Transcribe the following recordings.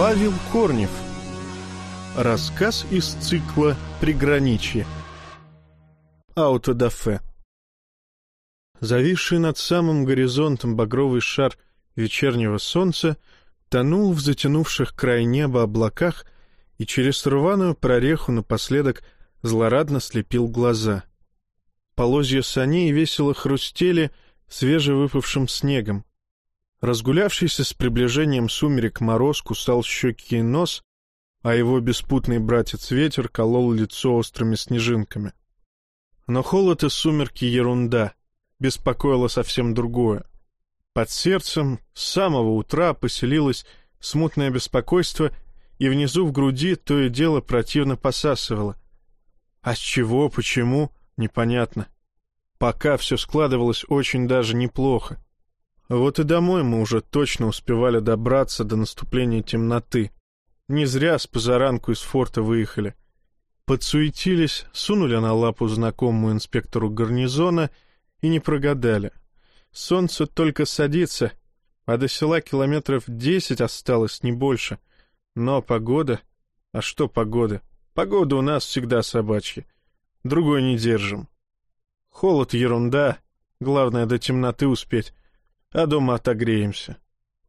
Павел Корнев. Рассказ из цикла «Приграничье». Аутодафе. Зависший над самым горизонтом багровый шар вечернего солнца тонул в затянувших край неба облаках и через рваную прореху напоследок злорадно слепил глаза. Полозья саней весело хрустели свежевыпавшим снегом. Разгулявшийся с приближением сумерек мороз кусал щеки и нос, а его беспутный братец-ветер колол лицо острыми снежинками. Но холод и сумерки — ерунда, беспокоило совсем другое. Под сердцем с самого утра поселилось смутное беспокойство, и внизу в груди то и дело противно посасывало. А с чего, почему — непонятно. Пока все складывалось очень даже неплохо. Вот и домой мы уже точно успевали добраться до наступления темноты. Не зря с позаранку из форта выехали. Подсуетились, сунули на лапу знакомому инспектору гарнизона и не прогадали. Солнце только садится, а до села километров десять осталось, не больше. Но погода... А что погода? Погода у нас всегда собачья. Другой не держим. Холод — ерунда. Главное, до темноты успеть а дома отогреемся.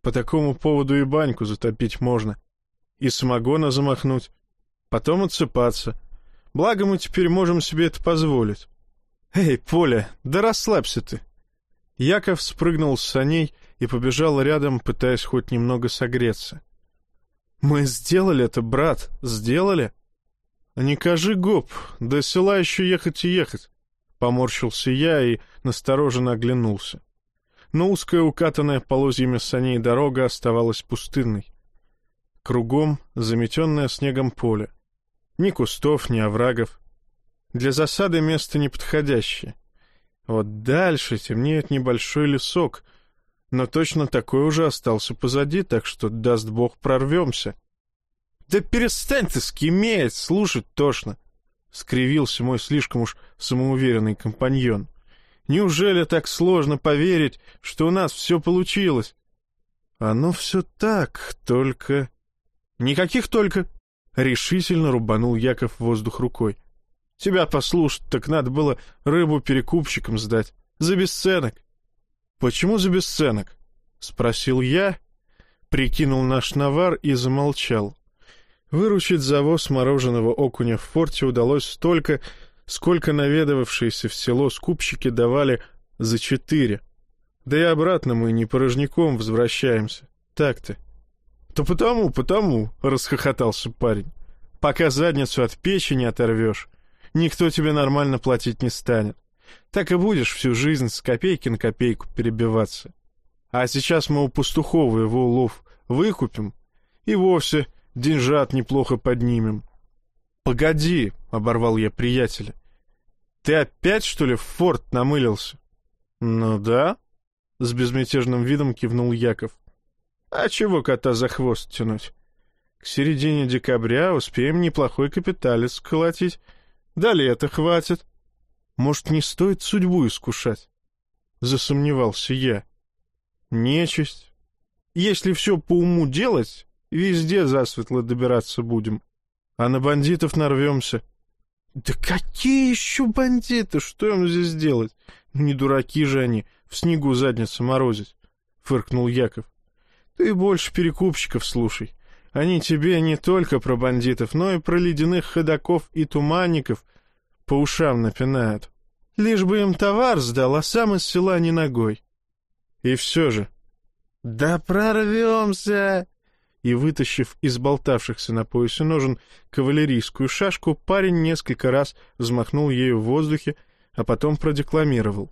По такому поводу и баньку затопить можно. И самогона замахнуть. Потом отсыпаться. Благо мы теперь можем себе это позволить. Эй, Поля, да расслабься ты. Яков спрыгнул с саней и побежал рядом, пытаясь хоть немного согреться. «Мы сделали это, брат, сделали?» «Не кажи гоп, до села еще ехать и ехать», — поморщился я и настороженно оглянулся но узкая укатанная полозьями саней дорога оставалась пустынной. Кругом заметенное снегом поле. Ни кустов, ни оврагов. Для засады место неподходящее. Вот дальше темнеет небольшой лесок, но точно такой уже остался позади, так что, даст бог, прорвемся. — Да перестань ты скиметь, слушать тошно! — скривился мой слишком уж самоуверенный компаньон. Неужели так сложно поверить, что у нас все получилось? Оно все так, только... Никаких только... Решительно рубанул Яков воздух рукой. Тебя послушать, так надо было рыбу перекупщикам сдать. За бесценок. Почему за бесценок? Спросил я, прикинул наш навар и замолчал. Выручить завоз мороженого окуня в форте удалось столько, сколько наведывавшиеся в село скупщики давали за четыре. Да и обратно мы не порожняком возвращаемся. Так-то. — То потому, потому, — расхохотался парень. — Пока задницу от печи не оторвешь, никто тебе нормально платить не станет. Так и будешь всю жизнь с копейки на копейку перебиваться. А сейчас мы у пастухова его улов выкупим и вовсе деньжат неплохо поднимем. — Погоди, — оборвал я приятеля. Ты опять, что ли, в форт намылился? — Ну да, — с безмятежным видом кивнул Яков. — А чего кота за хвост тянуть? К середине декабря успеем неплохой капиталец сколотить. До лета хватит. Может, не стоит судьбу искушать? Засомневался я. Нечисть. Если все по уму делать, везде засветло добираться будем. А на бандитов нарвемся. «Да какие еще бандиты? Что им здесь делать? Не дураки же они, в снегу задницу морозить!» — фыркнул Яков. «Ты больше перекупщиков слушай. Они тебе не только про бандитов, но и про ледяных ходаков и туманников по ушам напинают. Лишь бы им товар сдал, а сам из села не ногой. И все же...» «Да прорвемся!» И, вытащив из болтавшихся на поясе ножен кавалерийскую шашку, парень несколько раз взмахнул ею в воздухе, а потом продекламировал.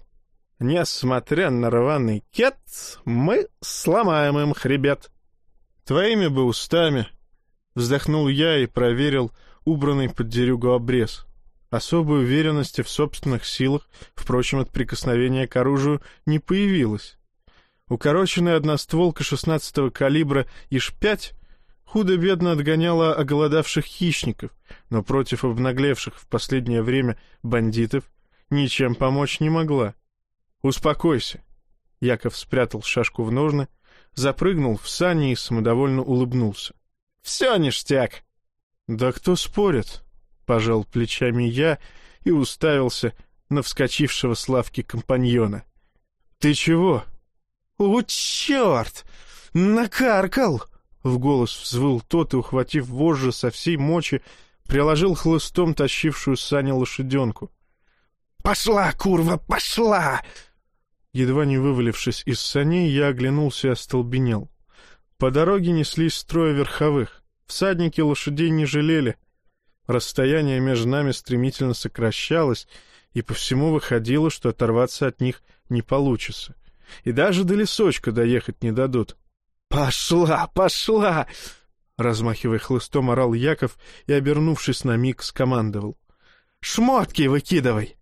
«Несмотря на рваный кет, мы сломаем им хребет». «Твоими бы устами», — вздохнул я и проверил убранный под дерюгу обрез. Особой уверенности в собственных силах, впрочем, от прикосновения к оружию не появилось. Укороченная одностволка шестнадцатого калибра ИШ-5 худо-бедно отгоняла оголодавших хищников, но против обнаглевших в последнее время бандитов ничем помочь не могла. «Успокойся!» Яков спрятал шашку в ножны, запрыгнул в сани и самодовольно улыбнулся. Все ништяк. Да кто спорит? Пожал плечами я и уставился на вскочившего с лавки компаньона. Ты чего? «О, черт! Накаркал!» В голос взвыл тот и, ухватив вожжи со всей мочи, приложил хлыстом тащившую сани лошаденку. «Пошла, курва, пошла!» Едва не вывалившись из саней, я оглянулся и остолбенел. По дороге неслись строя верховых. Всадники лошадей не жалели. Расстояние между нами стремительно сокращалось, и по всему выходило, что оторваться от них не получится. И даже до лесочка доехать не дадут. «Пошла, пошла!» Размахивая хлыстом, орал Яков и, обернувшись на миг, скомандовал. «Шмотки выкидывай!»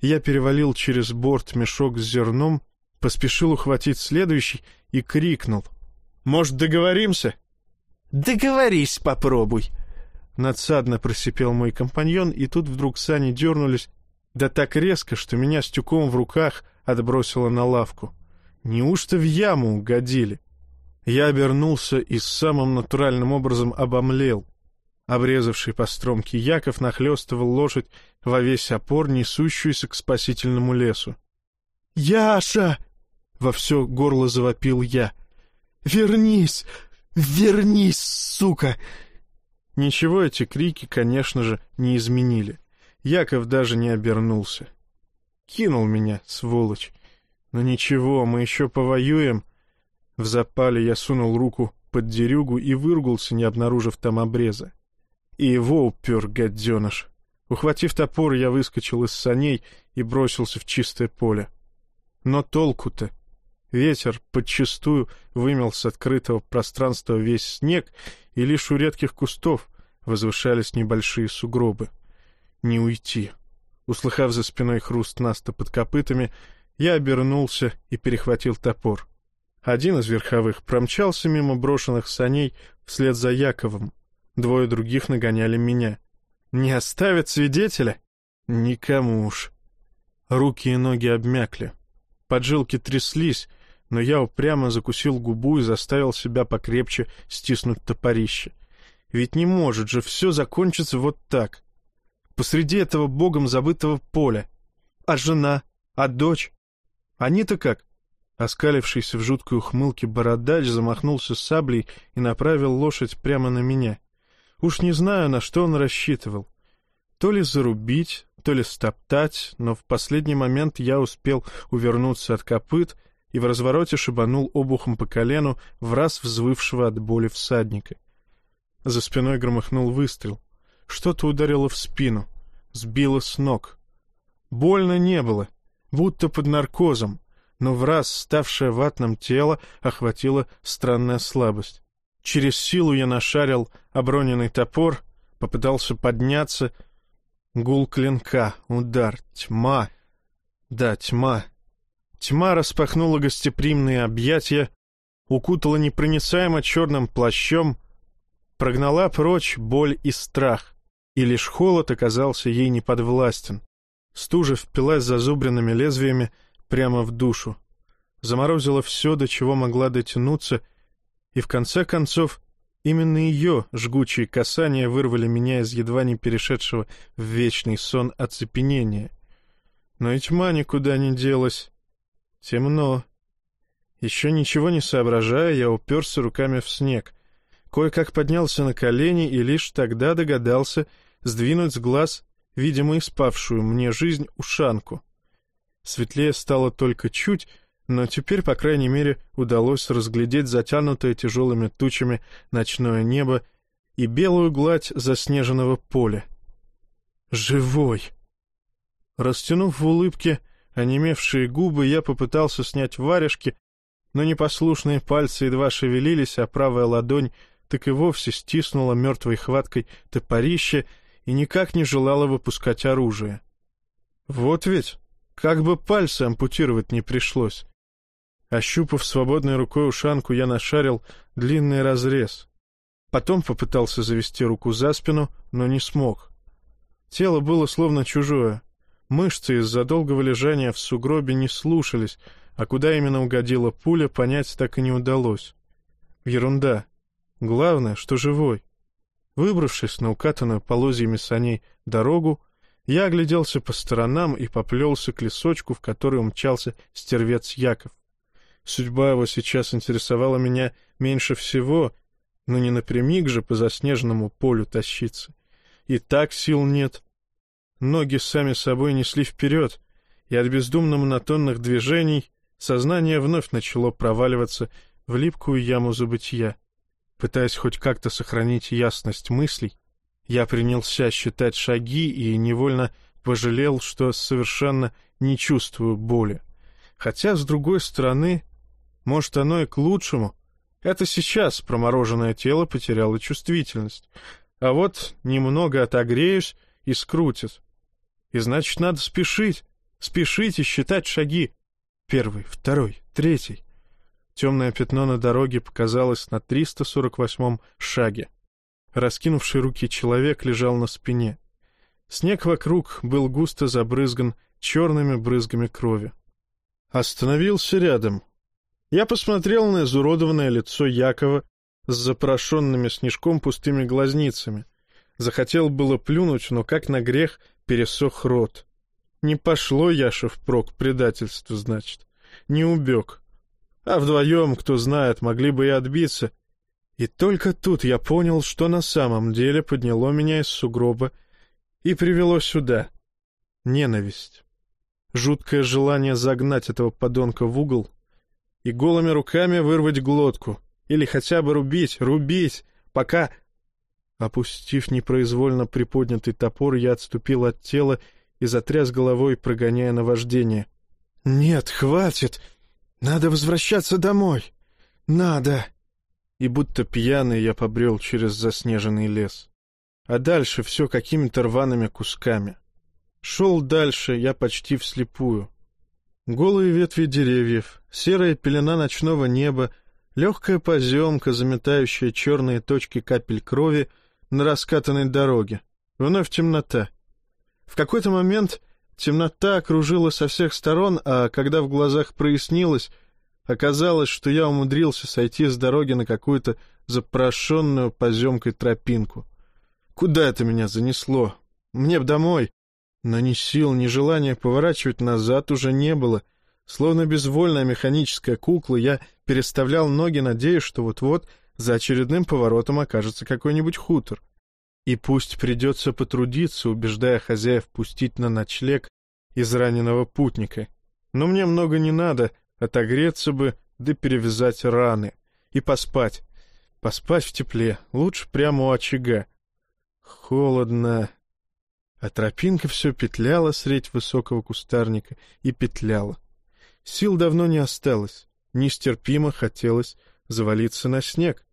Я перевалил через борт мешок с зерном, поспешил ухватить следующий и крикнул. «Может, договоримся?» «Договорись, попробуй!» Надсадно просипел мой компаньон, и тут вдруг сани дернулись, да так резко, что меня с в руках отбросило на лавку. Неужто в яму угодили? Я обернулся и самым натуральным образом обомлел. Обрезавший по стромке Яков нахлестывал лошадь во весь опор, несущуюся к спасительному лесу. «Яша!» — во все горло завопил я. «Вернись! Вернись, сука!» Ничего эти крики, конечно же, не изменили. Яков даже не обернулся. Кинул меня, сволочь. Но ничего, мы еще повоюем. В запале я сунул руку под дерюгу и выругался, не обнаружив там обреза. И его упер, гаденыш. Ухватив топор, я выскочил из саней и бросился в чистое поле. Но толку-то? Ветер подчистую вымел с открытого пространства весь снег, и лишь у редких кустов возвышались небольшие сугробы. Не уйти. Услыхав за спиной хруст наста под копытами, я обернулся и перехватил топор. Один из верховых промчался мимо брошенных саней вслед за Яковом. Двое других нагоняли меня. Не оставят свидетеля? Никому уж. Руки и ноги обмякли. Поджилки тряслись, но я упрямо закусил губу и заставил себя покрепче стиснуть топорище. Ведь не может же все закончиться вот так. Посреди этого богом забытого поля. А жена? А дочь? Они-то как? Оскалившийся в жуткой ухмылке бородач замахнулся саблей и направил лошадь прямо на меня. Уж не знаю, на что он рассчитывал. То ли зарубить, то ли стоптать, но в последний момент я успел увернуться от копыт и в развороте шибанул обухом по колену в раз взвывшего от боли всадника. За спиной громыхнул выстрел. Что-то ударило в спину, сбило с ног. Больно не было, будто под наркозом, но в раз ставшее ватным тело охватила странная слабость. Через силу я нашарил оброненный топор, попытался подняться. Гул клинка, удар, тьма. Да, тьма. Тьма распахнула гостеприимные объятия, укутала непроницаемо черным плащом, прогнала прочь боль и страх, и лишь холод оказался ей неподвластен. Стужа впилась зазубренными лезвиями прямо в душу, заморозила все, до чего могла дотянуться, и в конце концов именно ее жгучие касания вырвали меня из едва не перешедшего в вечный сон оцепенения. Но и тьма никуда не делась. Темно. Еще ничего не соображая, я уперся руками в снег. Кое-как поднялся на колени и лишь тогда догадался сдвинуть с глаз, видимо, испавшую мне жизнь, ушанку. Светлее стало только чуть, но теперь, по крайней мере, удалось разглядеть затянутое тяжелыми тучами ночное небо и белую гладь заснеженного поля. Живой! Растянув в улыбке онемевшие губы, я попытался снять варежки, но непослушные пальцы едва шевелились, а правая ладонь так и вовсе стиснула мертвой хваткой топорище и никак не желала выпускать оружие. Вот ведь, как бы пальцы ампутировать не пришлось. Ощупав свободной рукой ушанку, я нашарил длинный разрез. Потом попытался завести руку за спину, но не смог. Тело было словно чужое. Мышцы из-за долгого лежания в сугробе не слушались, а куда именно угодила пуля, понять так и не удалось. Ерунда. Главное, что живой. Выбравшись на укатанную полозьями саней дорогу, я огляделся по сторонам и поплелся к лесочку, в который умчался стервец Яков. Судьба его сейчас интересовала меня меньше всего, но не напрямик же по заснеженному полю тащиться. И так сил нет. Ноги сами собой несли вперед, и от бездумно монотонных движений сознание вновь начало проваливаться в липкую яму забытия. Пытаясь хоть как-то сохранить ясность мыслей, я принялся считать шаги и невольно пожалел, что совершенно не чувствую боли. Хотя, с другой стороны, может, оно и к лучшему. Это сейчас промороженное тело потеряло чувствительность. А вот немного отогреюсь и скрутит. И значит, надо спешить, спешить и считать шаги. Первый, второй, третий. Темное пятно на дороге показалось на 348-м шаге. Раскинувший руки человек лежал на спине. Снег вокруг был густо забрызган черными брызгами крови. Остановился рядом. Я посмотрел на изуродованное лицо Якова с запорошенными снежком пустыми глазницами. Захотел было плюнуть, но как на грех пересох рот. Не пошло Яша впрок предательство, значит. Не убег. А вдвоем, кто знает, могли бы и отбиться. И только тут я понял, что на самом деле подняло меня из сугроба и привело сюда. Ненависть. Жуткое желание загнать этого подонка в угол и голыми руками вырвать глотку. Или хотя бы рубить, рубить, пока... Опустив непроизвольно приподнятый топор, я отступил от тела и затряс головой, прогоняя наваждение. «Нет, хватит! Надо возвращаться домой! Надо!» И будто пьяный я побрел через заснеженный лес. А дальше все какими-то рваными кусками. Шел дальше я почти вслепую. Голые ветви деревьев, серая пелена ночного неба, легкая поземка, заметающая черные точки капель крови на раскатанной дороге. Вновь темнота. В какой-то момент темнота окружила со всех сторон, а когда в глазах прояснилось, оказалось, что я умудрился сойти с дороги на какую-то запрошенную поземкой тропинку. Куда это меня занесло? Мне б домой. Но ни сил, ни желания поворачивать назад уже не было. Словно безвольная механическая кукла, я переставлял ноги, надеясь, что вот-вот за очередным поворотом окажется какой-нибудь хутор. И пусть придется потрудиться, убеждая хозяев пустить на ночлег израненного путника. Но мне много не надо, отогреться бы, да перевязать раны. И поспать. Поспать в тепле, лучше прямо у очага. Холодно, а тропинка все петляла средь высокого кустарника и петляла. Сил давно не осталось, нестерпимо хотелось завалиться на снег.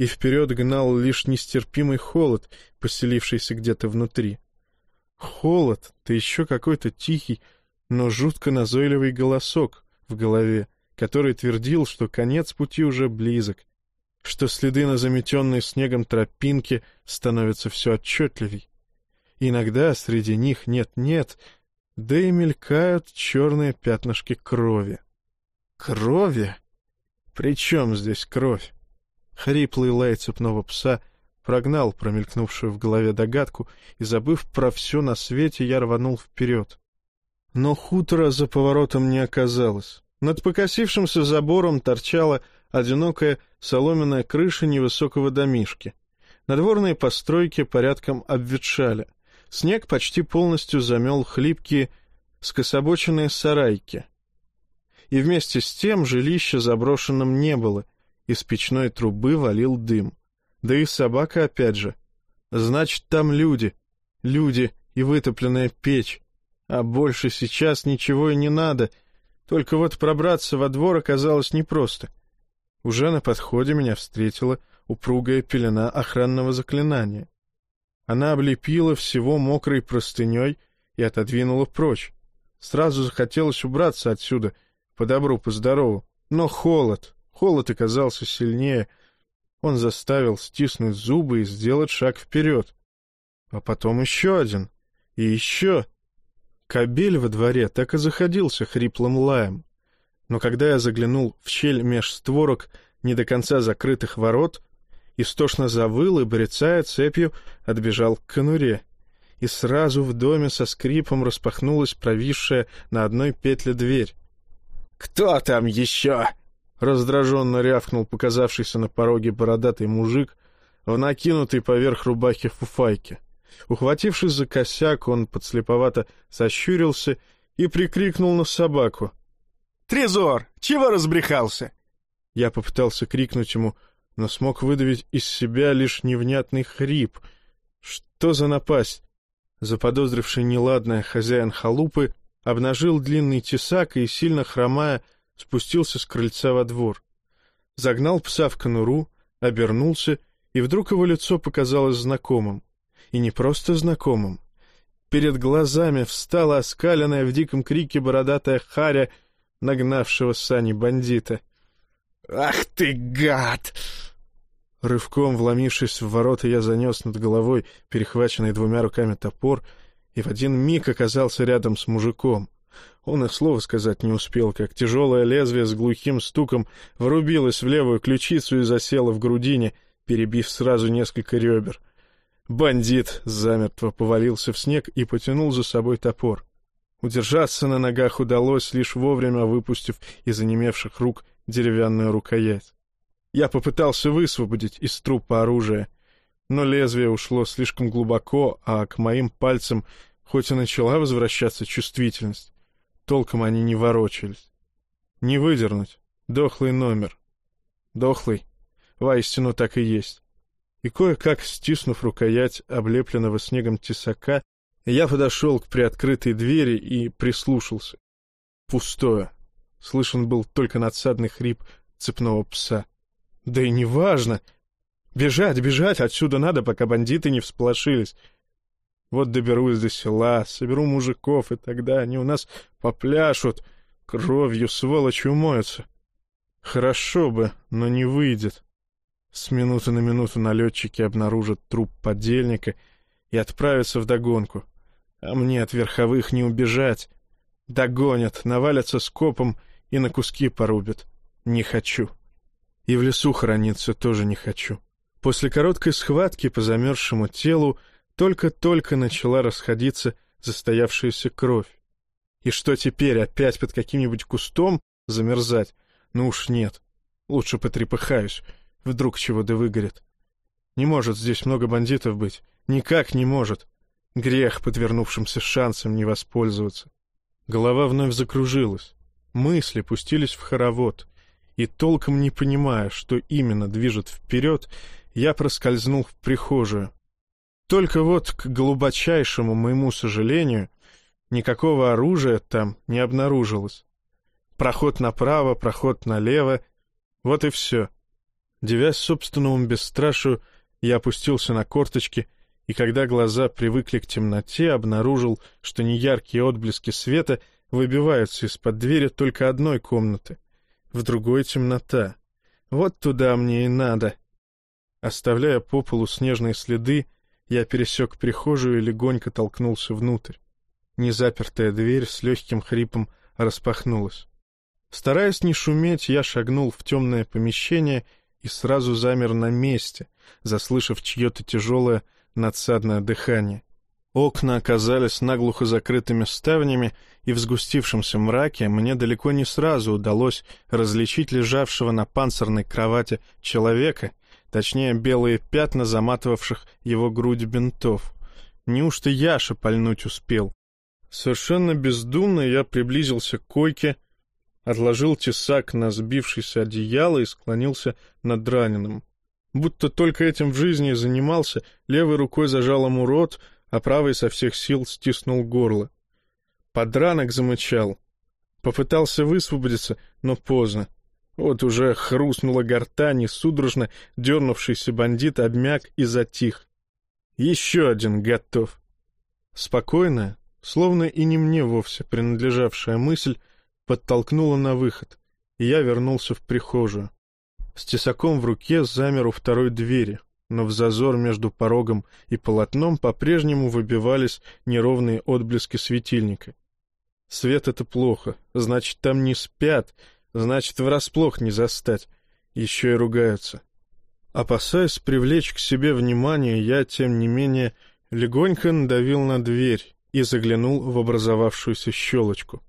И вперед гнал лишь нестерпимый холод, поселившийся где-то внутри. Холод, да еще какой-то тихий, но жутко назойливый голосок в голове, который твердил, что конец пути уже близок, что следы на заметенной снегом тропинке становятся все отчетливей. Иногда среди них нет-нет, да и мелькают черные пятнышки крови. Крови? При чем здесь кровь? Хриплый лай цепного пса прогнал промелькнувшую в голове догадку, и, забыв про все на свете, я рванул вперед. Но хутора за поворотом не оказалось. Над покосившимся забором торчала одинокая соломенная крыша невысокого домишки. Надворные постройки порядком обветшали — Снег почти полностью замел хлипкие, скособоченные сарайки. И вместе с тем жилища заброшенным не было, из печной трубы валил дым. Да и собака опять же. Значит, там люди, люди и вытопленная печь. А больше сейчас ничего и не надо, только вот пробраться во двор оказалось непросто. Уже на подходе меня встретила упругая пелена охранного заклинания. Она облепила всего мокрой простыней и отодвинула прочь. Сразу захотелось убраться отсюда, по добру, по здорову. Но холод, холод оказался сильнее. Он заставил стиснуть зубы и сделать шаг вперед. А потом еще один. И еще. Кобель во дворе так и заходился хриплым лаем. Но когда я заглянул в щель меж створок не до конца закрытых ворот, Истошно завыл и, брецая цепью, отбежал к конуре. И сразу в доме со скрипом распахнулась провисшая на одной петле дверь. «Кто там еще?» — раздраженно рявкнул показавшийся на пороге бородатый мужик в накинутой поверх рубахи фуфайке. Ухватившись за косяк, он подслеповато сощурился и прикрикнул на собаку. «Трезор, чего разбрехался?» Я попытался крикнуть ему, но смог выдавить из себя лишь невнятный хрип. Что за напасть? Заподозривший неладное хозяин халупы обнажил длинный тесак и, сильно хромая, спустился с крыльца во двор. Загнал пса в конуру, обернулся, и вдруг его лицо показалось знакомым. И не просто знакомым. Перед глазами встала оскаленная в диком крике бородатая харя, нагнавшего сани бандита. «Ах ты, гад!» Рывком вломившись в ворота, я занес над головой перехваченный двумя руками топор и в один миг оказался рядом с мужиком. Он и слова сказать не успел, как тяжелое лезвие с глухим стуком врубилось в левую ключицу и засело в грудине, перебив сразу несколько ребер. Бандит замертво повалился в снег и потянул за собой топор. Удержаться на ногах удалось, лишь вовремя выпустив из онемевших рук деревянную рукоять. Я попытался высвободить из трупа оружие, но лезвие ушло слишком глубоко, а к моим пальцам хоть и начала возвращаться чувствительность, толком они не ворочались. Не выдернуть. Дохлый номер. Дохлый. Воистину так и есть. И кое-как, стиснув рукоять облепленного снегом тесака, я подошел к приоткрытой двери и прислушался. Пустое. Слышен был только надсадный хрип цепного пса. Да и неважно. Бежать, бежать отсюда надо, пока бандиты не всполошились. Вот доберусь до села, соберу мужиков, и тогда они у нас попляшут, кровью сволочи умоются. Хорошо бы, но не выйдет. С минуты на минуту налетчики обнаружат труп подельника и отправятся в догонку. А мне от верховых не убежать. Догонят, навалятся скопом и на куски порубят. Не хочу. И в лесу хорониться тоже не хочу. После короткой схватки по замерзшему телу только-только начала расходиться застоявшаяся кровь. И что теперь, опять под каким-нибудь кустом замерзать? Ну уж нет. Лучше потрепыхаюсь. Вдруг чего да выгорит. Не может здесь много бандитов быть. Никак не может. Грех подвернувшимся шансом не воспользоваться. Голова вновь закружилась. Мысли пустились в хоровод и, толком не понимая, что именно движет вперед, я проскользнул в прихожую. Только вот, к глубочайшему моему сожалению, никакого оружия там не обнаружилось. Проход направо, проход налево — вот и все. Девясь собственному бесстрашию, я опустился на корточки — и когда глаза привыкли к темноте, обнаружил, что неяркие отблески света выбиваются из-под двери только одной комнаты — в другой темнота. Вот туда мне и надо. Оставляя по полу снежные следы, я пересек прихожую и легонько толкнулся внутрь. Незапертая дверь с легким хрипом распахнулась. Стараясь не шуметь, я шагнул в темное помещение и сразу замер на месте, заслышав чье-то тяжелое надсадное дыхание. Окна оказались наглухо закрытыми ставнями, и в сгустившемся мраке мне далеко не сразу удалось различить лежавшего на панцирной кровати человека, точнее белые пятна заматывавших его грудь бинтов. Неужто Яша пальнуть успел? Совершенно бездумно я приблизился к койке, отложил тесак на сбившееся одеяло и склонился над раненым. Будто только этим в жизни занимался, левой рукой зажал ему рот, а правый со всех сил стиснул горло. Подранок замычал. Попытался высвободиться, но поздно. Вот уже хрустнула гортань, и судорожно дернувшийся бандит обмяк и затих. Еще один готов. Спокойная, словно и не мне вовсе принадлежавшая мысль, подтолкнула на выход, и я вернулся в прихожую. С тесаком в руке замер у второй двери, но в зазор между порогом и полотном по-прежнему выбивались неровные отблески светильника. Свет — это плохо, значит, там не спят, значит, врасплох не застать. Еще и ругаются. Опасаясь привлечь к себе внимание, я, тем не менее, легонько надавил на дверь и заглянул в образовавшуюся щелочку.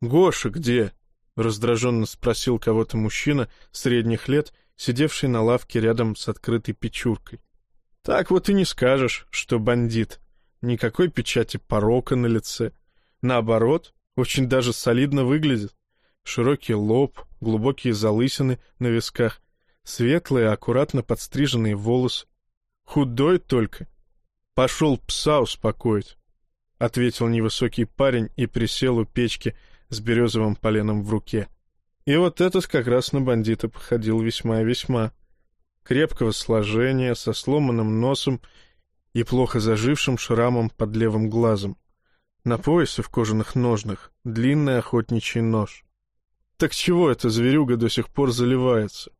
«Гоша где?» — раздраженно спросил кого-то мужчина средних лет, сидевший на лавке рядом с открытой печуркой. «Так вот и не скажешь, что бандит. Никакой печати порока на лице. Наоборот, очень даже солидно выглядит. Широкий лоб, глубокие залысины на висках, светлые, аккуратно подстриженные волосы. Худой только. Пошел пса успокоить, — ответил невысокий парень и присел у печки с березовым поленом в руке. И вот этот как раз на бандита походил весьма-весьма. Крепкого сложения, со сломанным носом и плохо зажившим шрамом под левым глазом. На поясе в кожаных ножнах длинный охотничий нож. Так чего эта зверюга до сих пор заливается?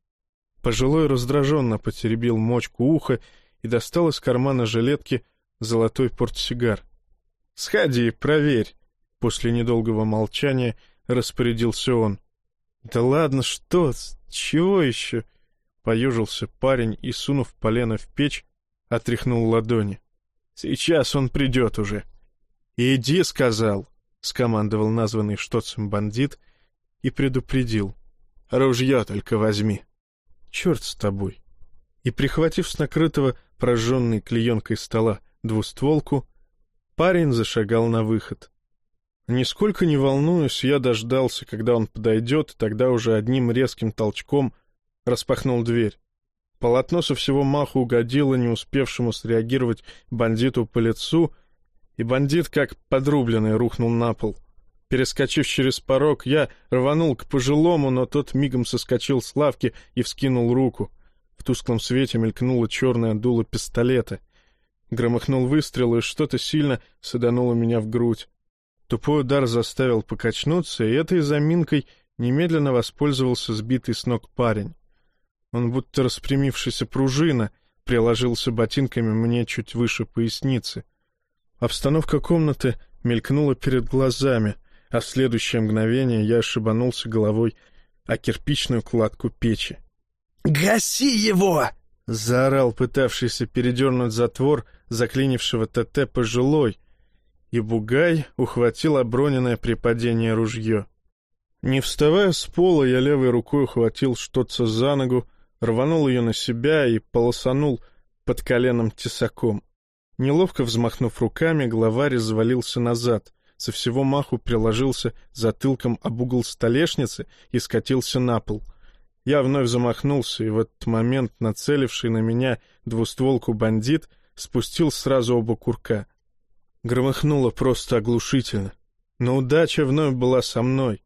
Пожилой раздраженно потеребил мочку уха и достал из кармана жилетки золотой портсигар. — Сходи, проверь. После недолгого молчания распорядился он. — Да ладно, что? Чего еще? Поежился парень и, сунув полено в печь, отряхнул ладони. — Сейчас он придет уже. — Иди, — сказал, — скомандовал названный штоцем бандит и предупредил. «Ружье только возьми». «Черт с тобой». И, прихватив с накрытого прожженной клеенкой стола двустволку, парень зашагал на выход. Нисколько не волнуюсь, я дождался, когда он подойдет, тогда уже одним резким толчком распахнул дверь. Полотно со всего маху угодило не успевшему среагировать бандиту по лицу, и бандит, как подрубленный, рухнул на пол — Перескочив через порог, я рванул к пожилому, но тот мигом соскочил с лавки и вскинул руку. В тусклом свете мелькнуло черное дуло пистолета. Громыхнул выстрел, и что-то сильно садануло меня в грудь. Тупой удар заставил покачнуться, и этой заминкой немедленно воспользовался сбитый с ног парень. Он, будто распрямившаяся пружина, приложился ботинками мне чуть выше поясницы. Обстановка комнаты мелькнула перед глазами — а в следующее мгновение я ошибанулся головой о кирпичную кладку печи. «Гаси его!» — заорал пытавшийся передернуть затвор заклинившего ТТ пожилой, и Бугай ухватил оброненное при падении ружье. Не вставая с пола, я левой рукой ухватил что-то за ногу, рванул ее на себя и полосанул под коленом тесаком. Неловко взмахнув руками, главарь завалился назад со всего маху приложился затылком об угол столешницы и скатился на пол. Я вновь замахнулся, и в этот момент нацеливший на меня двустволку бандит спустил сразу оба курка. Громыхнуло просто оглушительно. Но удача вновь была со мной.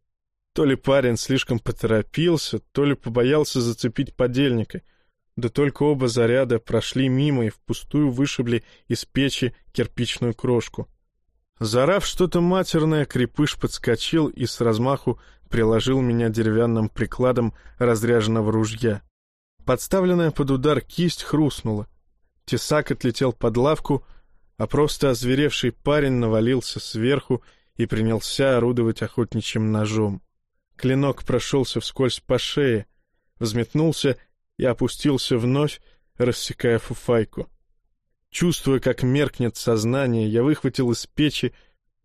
То ли парень слишком поторопился, то ли побоялся зацепить подельника. Да только оба заряда прошли мимо и впустую вышибли из печи кирпичную крошку. Зарав что-то матерное, крепыш подскочил и с размаху приложил меня деревянным прикладом разряженного ружья. Подставленная под удар кисть хрустнула. Тесак отлетел под лавку, а просто озверевший парень навалился сверху и принялся орудовать охотничьим ножом. Клинок прошелся вскользь по шее, взметнулся и опустился вновь, рассекая фуфайку. Чувствуя, как меркнет сознание, я выхватил из печи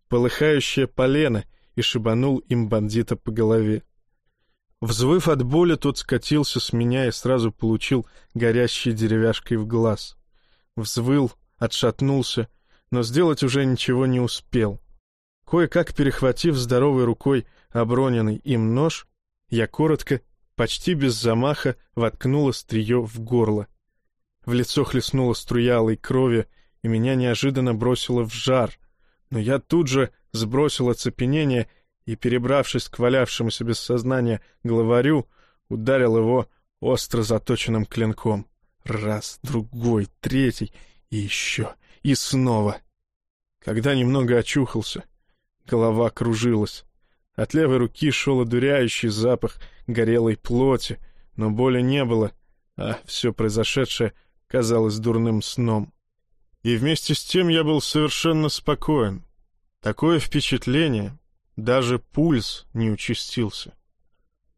полыхающее полено и шибанул им бандита по голове. Взвыв от боли, тот скатился с меня и сразу получил горящей деревяшкой в глаз. Взвыл, отшатнулся, но сделать уже ничего не успел. Кое-как перехватив здоровой рукой оброненный им нож, я коротко, почти без замаха, воткнул острие в горло. В лицо хлестнула струя алой крови, и меня неожиданно бросило в жар. Но я тут же сбросил оцепенение и, перебравшись к валявшемуся без сознания главарю, ударил его остро заточенным клинком. Раз, другой, третий, и еще, и снова. Когда немного очухался, голова кружилась. От левой руки шел одуряющий запах горелой плоти, но боли не было, а все произошедшее — казалось дурным сном. И вместе с тем я был совершенно спокоен. Такое впечатление, даже пульс не участился.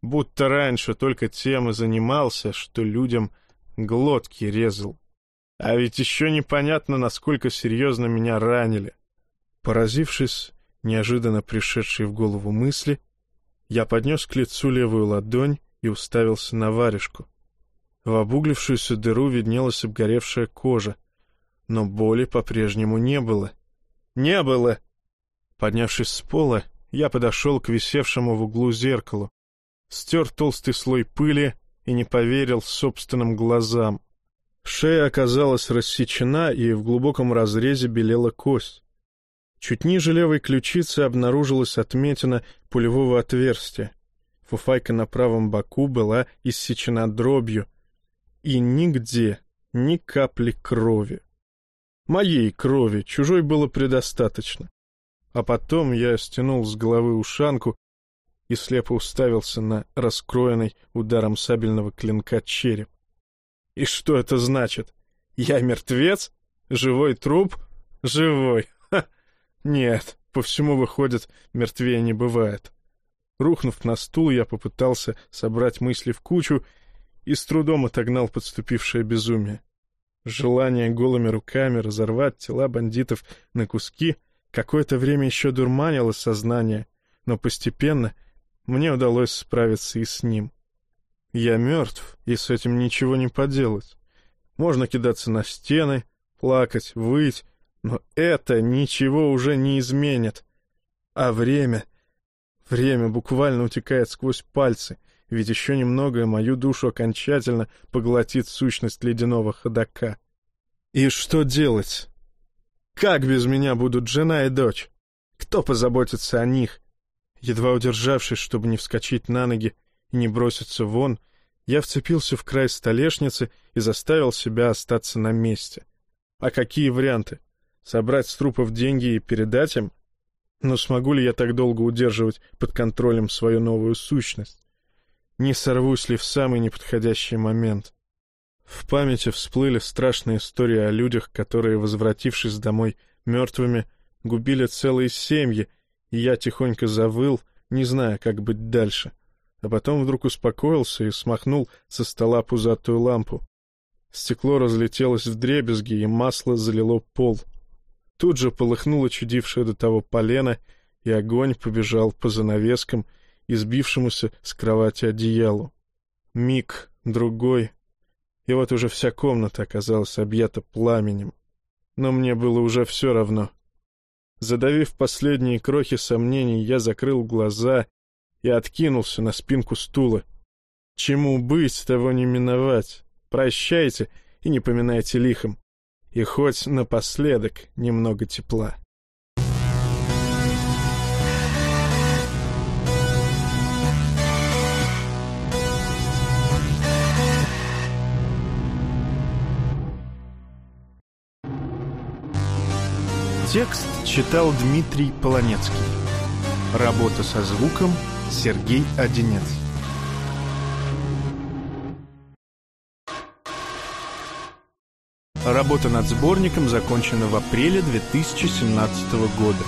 Будто раньше только тем и занимался, что людям глотки резал. А ведь еще непонятно, насколько серьезно меня ранили. Поразившись неожиданно пришедшей в голову мысли, я поднес к лицу левую ладонь и уставился на варежку. В обуглившуюся дыру виднелась обгоревшая кожа, но боли по-прежнему не было. Не было! Поднявшись с пола, я подошел к висевшему в углу зеркалу, стер толстый слой пыли и не поверил собственным глазам. Шея оказалась рассечена, и в глубоком разрезе белела кость. Чуть ниже левой ключицы обнаружилась отметина пулевого отверстия. Фуфайка на правом боку была иссечена дробью. И нигде ни капли крови. Моей крови, чужой было предостаточно. А потом я стянул с головы ушанку и слепо уставился на раскроенный ударом сабельного клинка череп. И что это значит? Я мертвец? Живой труп? Живой. Ха! Нет, по всему выходит, мертвее не бывает. Рухнув на стул, я попытался собрать мысли в кучу и с трудом отогнал подступившее безумие. Желание голыми руками разорвать тела бандитов на куски какое-то время еще дурманило сознание, но постепенно мне удалось справиться и с ним. Я мертв, и с этим ничего не поделать. Можно кидаться на стены, плакать, выть, но это ничего уже не изменит. А время... Время буквально утекает сквозь пальцы, ведь еще немного, и мою душу окончательно поглотит сущность ледяного ходока. И что делать? Как без меня будут жена и дочь? Кто позаботится о них? Едва удержавшись, чтобы не вскочить на ноги, и не броситься вон, я вцепился в край столешницы и заставил себя остаться на месте. А какие варианты? Собрать с трупов деньги и передать им? Но смогу ли я так долго удерживать под контролем свою новую сущность? Не сорвусь ли в самый неподходящий момент? В памяти всплыли страшные истории о людях, которые, возвратившись домой мертвыми, губили целые семьи, и я тихонько завыл, не зная, как быть дальше а потом вдруг успокоился и смахнул со стола пузатую лампу. Стекло разлетелось в дребезги, и масло залило пол. Тут же полыхнуло чудившее до того полено, и огонь побежал по занавескам, избившемуся с кровати одеялу. Миг, другой, и вот уже вся комната оказалась объята пламенем. Но мне было уже все равно. Задавив последние крохи сомнений, я закрыл глаза и откинулся на спинку стула. Чему быть, того не миновать. Прощайте и не поминайте лихом. И хоть напоследок немного тепла. Текст читал Дмитрий Полонецкий. Работа со звуком – Сергей Одинец Работа над сборником закончена в апреле 2017 года.